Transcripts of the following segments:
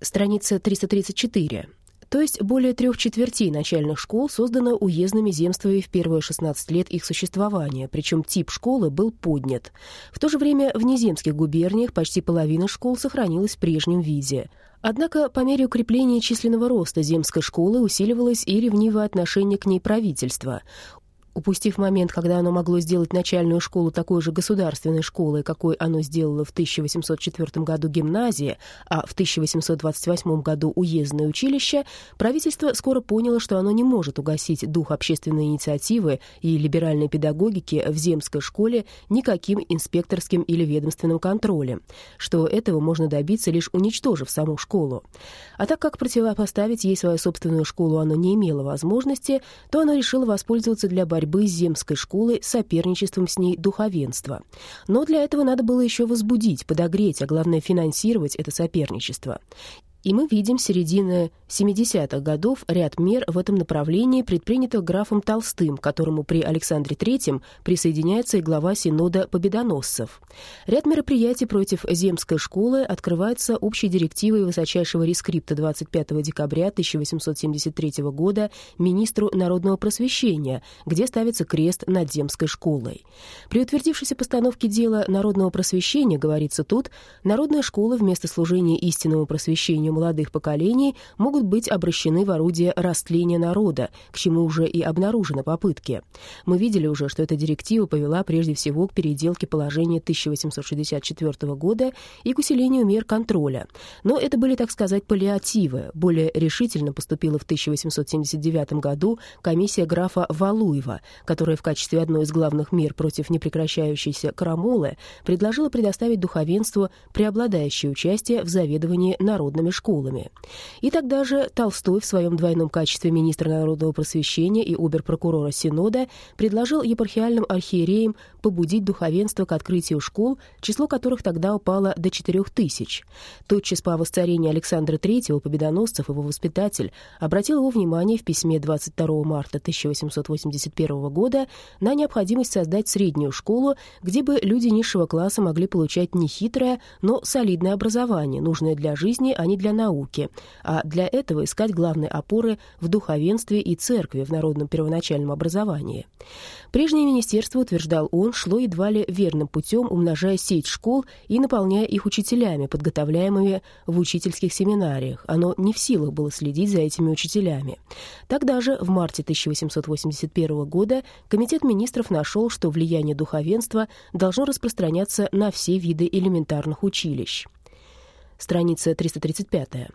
Страница 334. То есть более трех четвертей начальных школ создано уездными земствами в первые 16 лет их существования, причем тип школы был поднят. В то же время в неземских губерниях почти половина школ сохранилась в прежнем виде. Однако по мере укрепления численного роста земской школы усиливалось и ревнивое отношение к ней правительства. Упустив момент, когда оно могло сделать начальную школу такой же государственной школой, какой оно сделало в 1804 году гимназия, а в 1828 году уездное училище, правительство скоро поняло, что оно не может угасить дух общественной инициативы и либеральной педагогики в земской школе никаким инспекторским или ведомственным контролем, что этого можно добиться, лишь уничтожив саму школу. А так как противопоставить ей свою собственную школу оно не имело возможности, то оно решило воспользоваться для борьбы борьбы с земской школой соперничеством с ней духовенства. Но для этого надо было еще возбудить, подогреть, а главное финансировать это соперничество. И мы видим середины 70-х годов ряд мер в этом направлении, предпринятых графом Толстым, которому при Александре III присоединяется и глава Синода Победоносцев. Ряд мероприятий против земской школы открывается общей директивой высочайшего рескрипта 25 декабря 1873 года министру народного просвещения, где ставится крест над земской школой. При утвердившейся постановке дела народного просвещения, говорится тут, народная школа вместо служения истинному просвещению молодых поколений могут быть обращены в орудие растления народа, к чему уже и обнаружены попытки. Мы видели уже, что эта директива повела прежде всего к переделке положения 1864 года и к усилению мер контроля. Но это были, так сказать, паллиативы. Более решительно поступила в 1879 году комиссия графа Валуева, которая в качестве одной из главных мер против непрекращающейся крамолы предложила предоставить духовенству преобладающее участие в заведовании народными школами школами. И тогда же Толстой в своем двойном качестве министра народного просвещения и оберпрокурора Синода предложил епархиальным архиереям побудить духовенство к открытию школ, число которых тогда упало до 4 тысяч. Тотчас по воцарении Александра III Победоносцев, его воспитатель, обратил его внимание в письме 22 марта 1881 года на необходимость создать среднюю школу, где бы люди низшего класса могли получать не хитрое, но солидное образование, нужное для жизни, а не для науки, а для этого искать главные опоры в духовенстве и церкви в народном первоначальном образовании. Прежнее министерство, утверждал он, шло едва ли верным путем, умножая сеть школ и наполняя их учителями, подготовляемыми в учительских семинариях. Оно не в силах было следить за этими учителями. Тогда же, в марте 1881 года, Комитет министров нашел, что влияние духовенства должно распространяться на все виды элементарных училищ страница 335.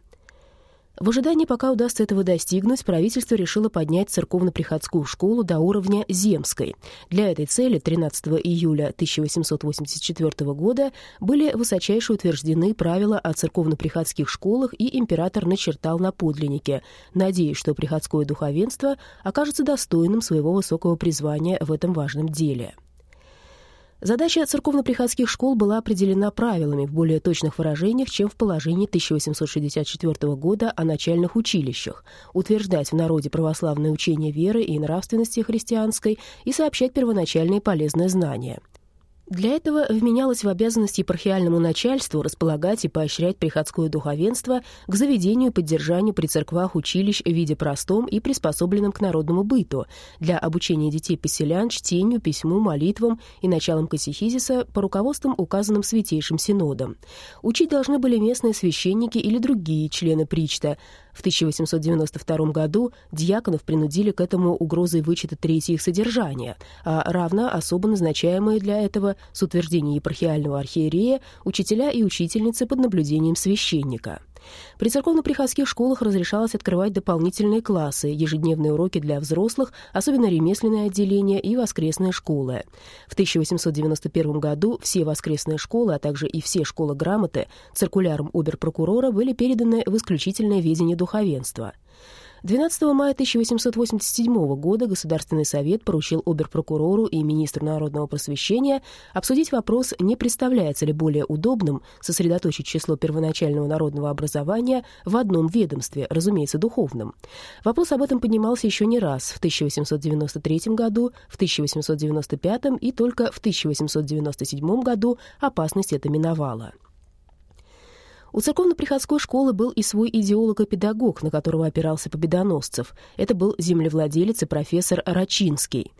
В ожидании, пока удастся этого достигнуть, правительство решило поднять церковно-приходскую школу до уровня земской. Для этой цели 13 июля 1884 года были высочайше утверждены правила о церковно-приходских школах, и император начертал на подлиннике, надеясь, что приходское духовенство окажется достойным своего высокого призвания в этом важном деле. Задача церковно-приходских школ была определена правилами в более точных выражениях, чем в положении 1864 года о начальных училищах, утверждать в народе православное учение веры и нравственности христианской и сообщать первоначальные полезные знания. Для этого вменялось в обязанность епархиальному начальству располагать и поощрять приходское духовенство к заведению и поддержанию при церквах училищ в виде простом и приспособленном к народному быту для обучения детей поселян чтению, письму, молитвам и началам катехизиса по руководствам, указанным Святейшим Синодом. Учить должны были местные священники или другие члены причта, в 1892 году дьяконов принудили к этому угрозой вычета трети их содержания, а равно особо назначаемые для этого с утверждения епархиального архиерея учителя и учительницы под наблюдением священника. При церковно-приходских школах разрешалось открывать дополнительные классы, ежедневные уроки для взрослых, особенно ремесленное отделение и воскресные школы. В 1891 году все воскресные школы, а также и все школы грамоты циркуляром оберпрокурора были переданы в исключительное ведение духовенства. 12 мая 1887 года Государственный совет поручил оберпрокурору и министру народного просвещения обсудить вопрос, не представляется ли более удобным сосредоточить число первоначального народного образования в одном ведомстве, разумеется, духовном. Вопрос об этом поднимался еще не раз в 1893 году, в 1895 и только в 1897 году опасность эта миновала. У церковно-приходской школы был и свой идеолог и педагог, на которого опирался Победоносцев. Это был землевладелец и профессор Рачинский.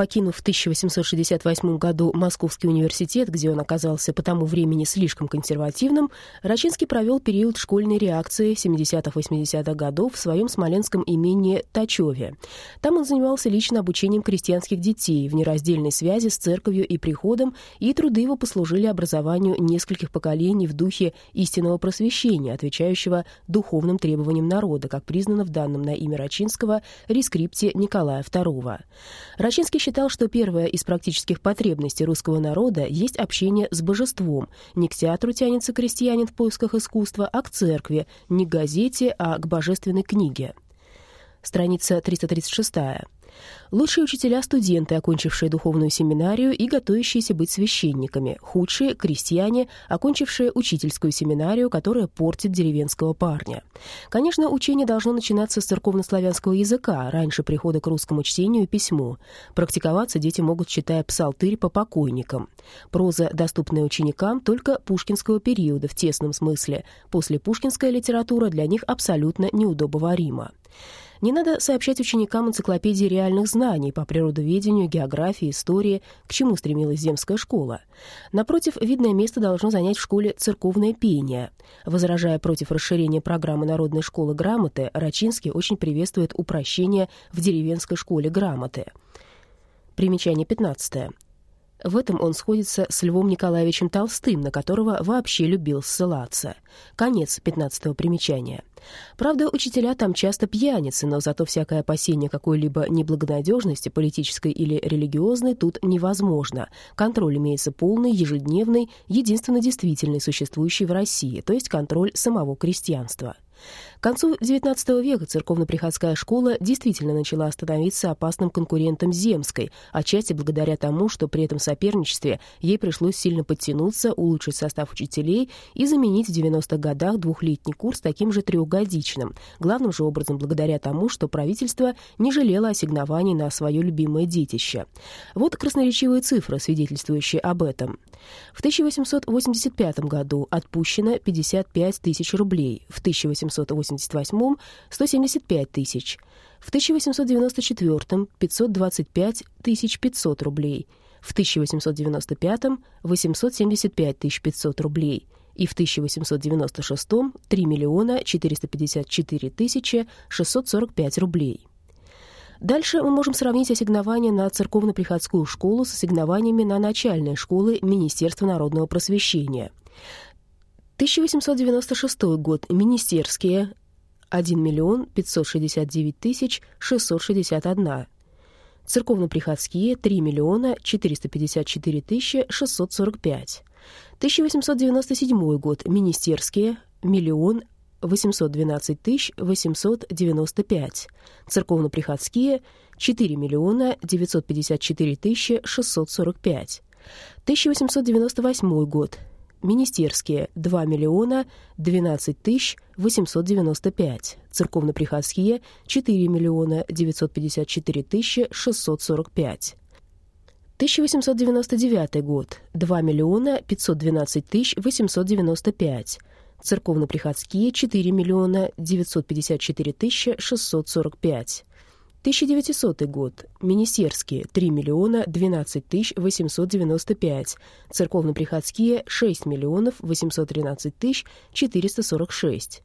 Покинув в 1868 году Московский университет, где он оказался по тому времени слишком консервативным, Рачинский провел период школьной реакции 70-80-х годов в своем смоленском имении Тачеве. Там он занимался лично обучением крестьянских детей в нераздельной связи с церковью и приходом, и труды его послужили образованию нескольких поколений в духе истинного просвещения, отвечающего духовным требованиям народа, как признано в данном на имя Рачинского рескрипте Николая II. Рачинский считал, что первая из практических потребностей русского народа есть общение с божеством. Не к театру тянется крестьянин в поисках искусства, а к церкви, не к газете, а к божественной книге. Страница 336. Лучшие учителя — студенты, окончившие духовную семинарию и готовящиеся быть священниками. Худшие — крестьяне, окончившие учительскую семинарию, которая портит деревенского парня. Конечно, учение должно начинаться с церковнославянского языка, раньше прихода к русскому чтению и письму. Практиковаться дети могут, читая псалтырь по покойникам. Проза, доступная ученикам, только пушкинского периода в тесном смысле. После пушкинская литература для них абсолютно неудобоварима. Не надо сообщать ученикам энциклопедии реальных знаний по природоведению, географии, истории, к чему стремилась земская школа. Напротив, видное место должно занять в школе церковное пение. Возражая против расширения программы народной школы грамоты, Рачинский очень приветствует упрощение в деревенской школе грамоты. Примечание 15. В этом он сходится с Львом Николаевичем Толстым, на которого вообще любил ссылаться. Конец 15 примечания. Правда, учителя там часто пьяницы, но зато всякое опасение какой-либо неблагонадежности, политической или религиозной, тут невозможно. Контроль имеется полный, ежедневный, единственно действительный, существующий в России, то есть контроль самого крестьянства. К концу XIX века церковно-приходская школа действительно начала становиться опасным конкурентом земской, отчасти благодаря тому, что при этом соперничестве ей пришлось сильно подтянуться, улучшить состав учителей и заменить в 90-х годах двухлетний курс таким же трехгодичным, главным же образом благодаря тому, что правительство не жалело ассигнований на свое любимое детище. Вот красноречивые цифры, свидетельствующие об этом. В 1885 году отпущено 55 тысяч рублей, в 1880 1888 — 175 тысяч, в 1894 — 525 тысяч 500 рублей, в 1895 — 875 тысяч 500 рублей и в 1896 — 3 миллиона 454 тысячи 645 рублей. Дальше мы можем сравнить ассигнования на церковно-приходскую школу с ассигнованиями на начальные школы Министерства народного просвещения. 1896 год. Министерские. 1 миллион 569 тысяч 661. Церковно-приходские. 3 миллиона 454 тысячи 645. 1897 год. Министерские. Миллион 812 тысяч 895. Церковно-приходские. 4 миллиона 954 тысячи 645. 1898 год. Министерские – 2 миллиона 12 тысяч 895. Церковно-приходские – 4 миллиона 954 тысячи 645. 1899 год – 2 миллиона 512 тысяч 895. Церковно-приходские – 4 миллиона 954 тысячи 645. 1900 год. Министерские – 3 миллиона 12 тысяч 895. Церковно-приходские – 6 миллионов 813 тысяч 446.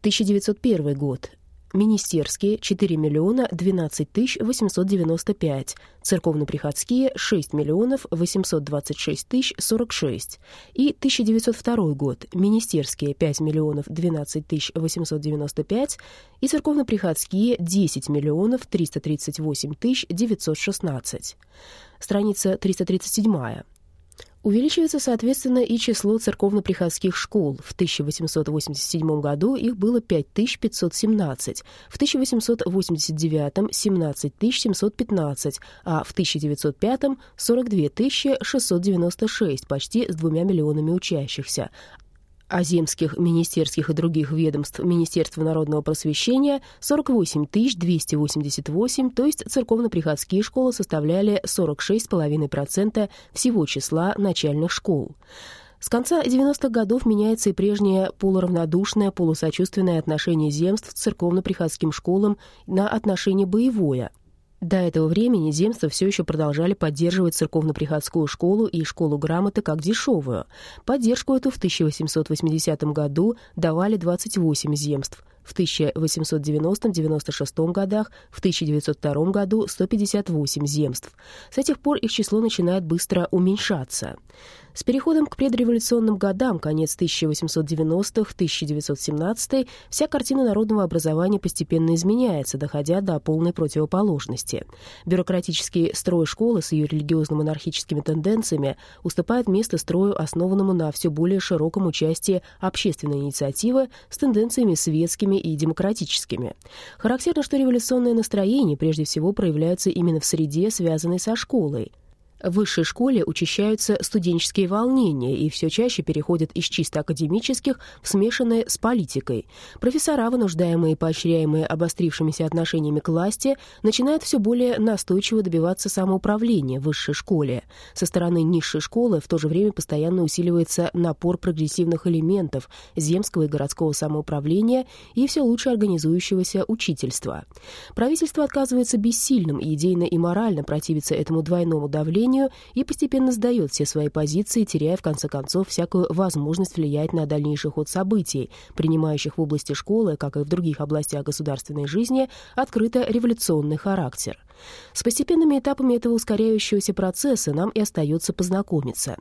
1901 год. Министерские – 4 миллиона 12 тысяч 895, церковно-приходские – 6 миллионов 826 тысяч 46 и 1902 год – Министерские – 5 миллионов 12 тысяч 895 и церковно-приходские – 10 миллионов 338 тысяч 916. Страница 337. Увеличивается, соответственно, и число церковно-приходских школ. В 1887 году их было 5517, в 1889 — 17 715, а в 1905 — 42 696, почти с двумя миллионами учащихся а земских, министерских и других ведомств Министерства народного просвещения 48 288, то есть церковно-приходские школы составляли 46,5% всего числа начальных школ. С конца 90-х годов меняется и прежнее полуравнодушное, полусочувственное отношение земств к церковно-приходским школам на отношение боевое. До этого времени земства все еще продолжали поддерживать церковно-приходскую школу и школу грамоты как дешевую. Поддержку эту в 1880 году давали 28 земств, в 1890-96 годах, в 1902 году 158 земств. С этих пор их число начинает быстро уменьшаться. С переходом к предреволюционным годам, конец 1890-х, 1917 вся картина народного образования постепенно изменяется, доходя до полной противоположности. Бюрократический строй школы с ее религиозно-монархическими тенденциями уступает место строю, основанному на все более широком участии общественной инициативы с тенденциями светскими и демократическими. Характерно, что революционное настроение прежде всего проявляется именно в среде, связанной со школой. В высшей школе учащаются студенческие волнения и все чаще переходят из чисто академических в смешанные с политикой. Профессора, вынуждаемые и поощряемые обострившимися отношениями к власти, начинают все более настойчиво добиваться самоуправления в высшей школе. Со стороны низшей школы в то же время постоянно усиливается напор прогрессивных элементов земского и городского самоуправления и все лучше организующегося учительства. Правительство отказывается бессильным идейно и морально противиться этому двойному давлению, управлению и постепенно сдает все свои позиции, теряя в конце концов всякую возможность влиять на дальнейший ход событий, принимающих в области школы, как и в других областях государственной жизни, открыто революционный характер. С постепенными этапами этого ускоряющегося процесса нам и остается познакомиться.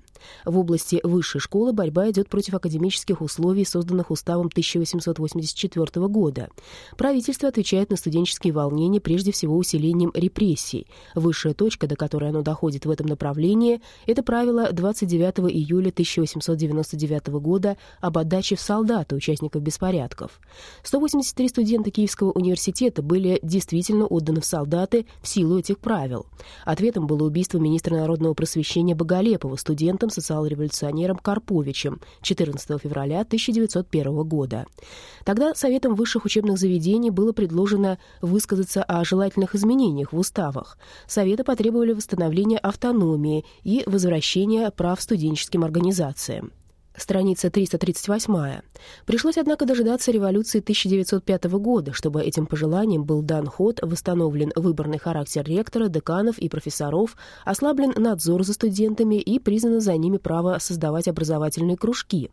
В области высшей школы борьба идет против академических условий, созданных уставом 1884 года. Правительство отвечает на студенческие волнения прежде всего усилением репрессий. Высшая точка, до которой оно доходит в этом направлении, это правило 29 июля 1899 года об отдаче в солдаты участников беспорядков. 183 студента Киевского университета были действительно отданы в солдаты в силу этих правил. Ответом было убийство министра народного просвещения Боголепова студентом, социал-революционером Карповичем 14 февраля 1901 года. Тогда Советом высших учебных заведений было предложено высказаться о желательных изменениях в уставах. Советы потребовали восстановления автономии и возвращения прав студенческим организациям страница 338. Пришлось, однако, дожидаться революции 1905 года, чтобы этим пожеланиям был дан ход, восстановлен выборный характер ректора, деканов и профессоров, ослаблен надзор за студентами и признано за ними право создавать образовательные кружки.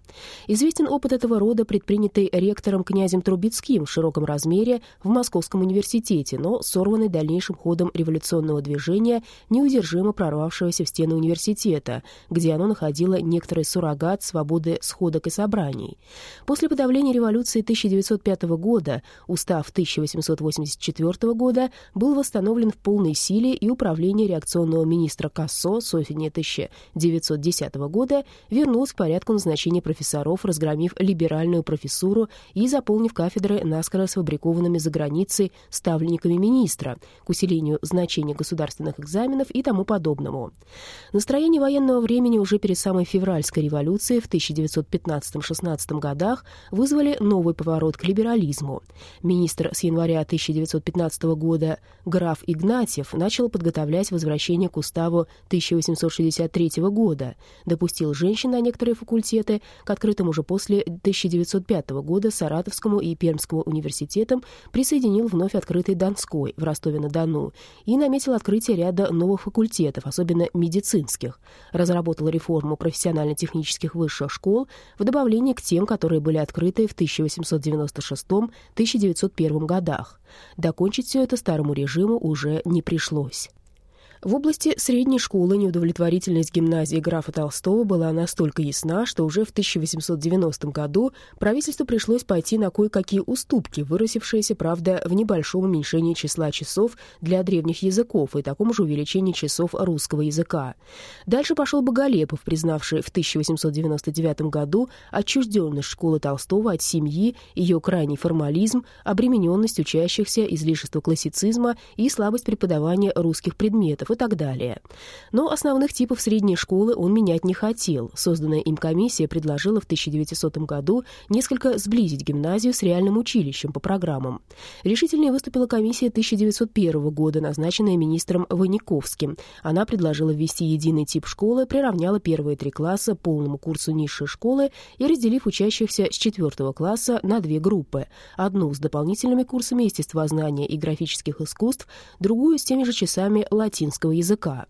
Известен опыт этого рода, предпринятый ректором князем Трубецким в широком размере в Московском университете, но сорванный дальнейшим ходом революционного движения, неудержимо прорвавшегося в стены университета, где оно находило некоторый суррогат свободы свободы сходок и собраний. После подавления революции 1905 года устав 1884 года был восстановлен в полной силе, и управление реакционного министра Кассо с осени 1910 года вернулось к порядку назначения профессоров, разгромив либеральную профессуру и заполнив кафедры наскоро сфабрикованными за границей ставленниками министра к усилению значения государственных экзаменов и тому подобному. Настроение военного времени уже перед самой февральской революцией в 1915-16 годах вызвали новый поворот к либерализму. Министр с января 1915 года граф Игнатьев начал подготовлять возвращение к уставу 1863 года, допустил женщин на некоторые факультеты, к открытым уже после 1905 года Саратовскому и Пермскому университетам присоединил вновь открытый Донской в Ростове-на-Дону и наметил открытие ряда новых факультетов, особенно медицинских. Разработал реформу профессионально-технических высших школ в добавление к тем, которые были открыты в 1896-1901 годах. Докончить все это старому режиму уже не пришлось. В области средней школы неудовлетворительность гимназии графа Толстого была настолько ясна, что уже в 1890 году правительству пришлось пойти на кое-какие уступки, выросившиеся, правда, в небольшом уменьшении числа часов для древних языков и таком же увеличении часов русского языка. Дальше пошел Боголепов, признавший в 1899 году отчужденность школы Толстого от семьи, ее крайний формализм, обремененность учащихся, излишество классицизма и слабость преподавания русских предметов, и так далее. Но основных типов средней школы он менять не хотел. Созданная им комиссия предложила в 1900 году несколько сблизить гимназию с реальным училищем по программам. Решительнее выступила комиссия 1901 года, назначенная министром Ваниковским. Она предложила ввести единый тип школы, приравняла первые три класса полному курсу низшей школы и разделив учащихся с четвертого класса на две группы. Одну с дополнительными курсами естествознания и графических искусств, другую с теми же часами латинского языка.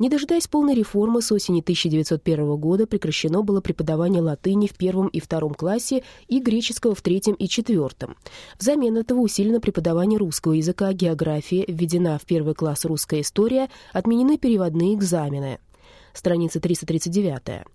Не дожидаясь полной реформы, с осени 1901 года прекращено было преподавание латыни в первом и втором классе и греческого в третьем и четвертом. Взамен этого усилено преподавание русского языка, географии, введена в первый класс русская история, отменены переводные экзамены страница 339.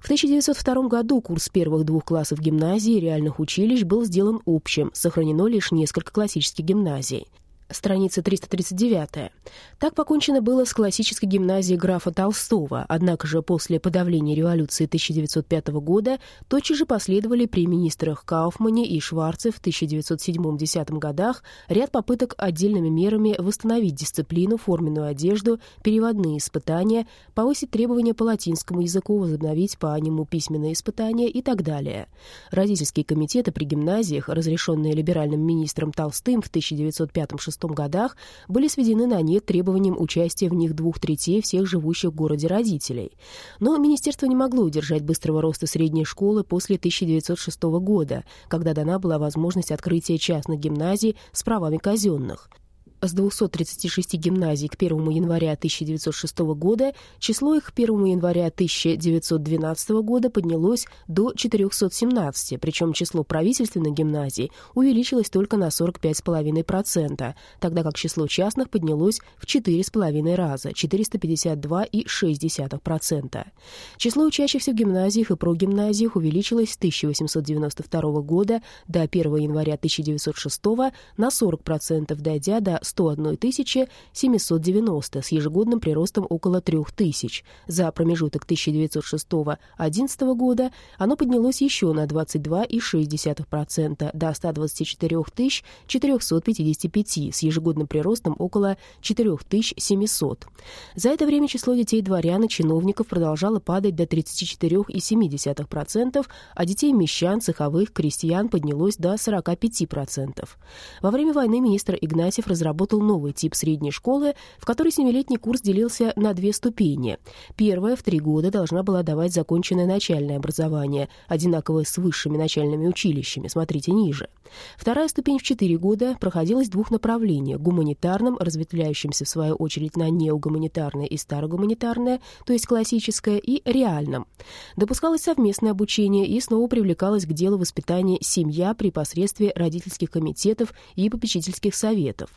В 1902 году курс первых двух классов гимназии и реальных училищ был сделан общим, сохранено лишь несколько классических гимназий страница 339. Так покончено было с классической гимназией графа Толстого, однако же после подавления революции 1905 года тотчас же последовали при министрах Кауфмане и Шварце в 1907-10 годах ряд попыток отдельными мерами восстановить дисциплину, форменную одежду, переводные испытания, повысить требования по латинскому языку, возобновить по нему письменные испытания и так далее. Родительские комитеты при гимназиях, разрешенные либеральным министром Толстым в 1905 6 годах были сведены на нет требованием участия в них двух третей всех живущих в городе родителей. Но министерство не могло удержать быстрого роста средней школы после 1906 года, когда дана была возможность открытия частных гимназий с правами казенных с 236 гимназий к 1 января 1906 года число их к 1 января 1912 года поднялось до 417, причем число правительственных гимназий увеличилось только на 45,5%, тогда как число частных поднялось в 4,5 раза, 452,6%. Число учащихся в гимназиях и прогимназиях увеличилось с 1892 года до 1 января 1906 на 40%, дойдя до 101 790 с ежегодным приростом около 3 тысяч. За промежуток 1906-2011 года оно поднялось еще на 22,6% до 124 455 с ежегодным приростом около 4 700. За это время число детей дворян и чиновников продолжало падать до 34,7%, а детей мещан, цеховых, крестьян поднялось до 45%. Во время войны министр Игнатьев разработал разработал новый тип средней школы, в которой семилетний курс делился на две ступени. Первая в три года должна была давать законченное начальное образование, одинаковое с высшими начальными училищами, смотрите ниже. Вторая ступень в четыре года проходилась в двух направлениях – гуманитарном, разветвляющемся в свою очередь на неогуманитарное и старогуманитарное, то есть классическое, и реальном. Допускалось совместное обучение и снова привлекалось к делу воспитания семья при посредстве родительских комитетов и попечительских советов.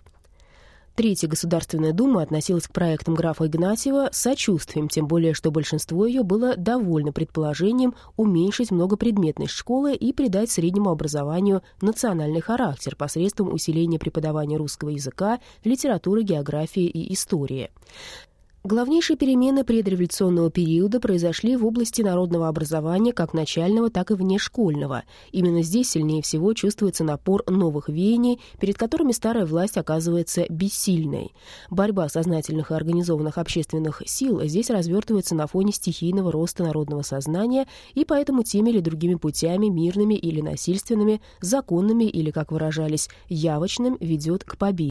Третья Государственная Дума относилась к проектам графа Игнатьева с сочувствием, тем более, что большинство ее было довольно предположением уменьшить многопредметность школы и придать среднему образованию национальный характер посредством усиления преподавания русского языка, литературы, географии и истории. Главнейшие перемены предреволюционного периода произошли в области народного образования как начального, так и внешкольного. Именно здесь сильнее всего чувствуется напор новых веяний, перед которыми старая власть оказывается бессильной. Борьба сознательных и организованных общественных сил здесь развертывается на фоне стихийного роста народного сознания и поэтому теми или другими путями, мирными или насильственными, законными или, как выражались, явочным, ведет к победе.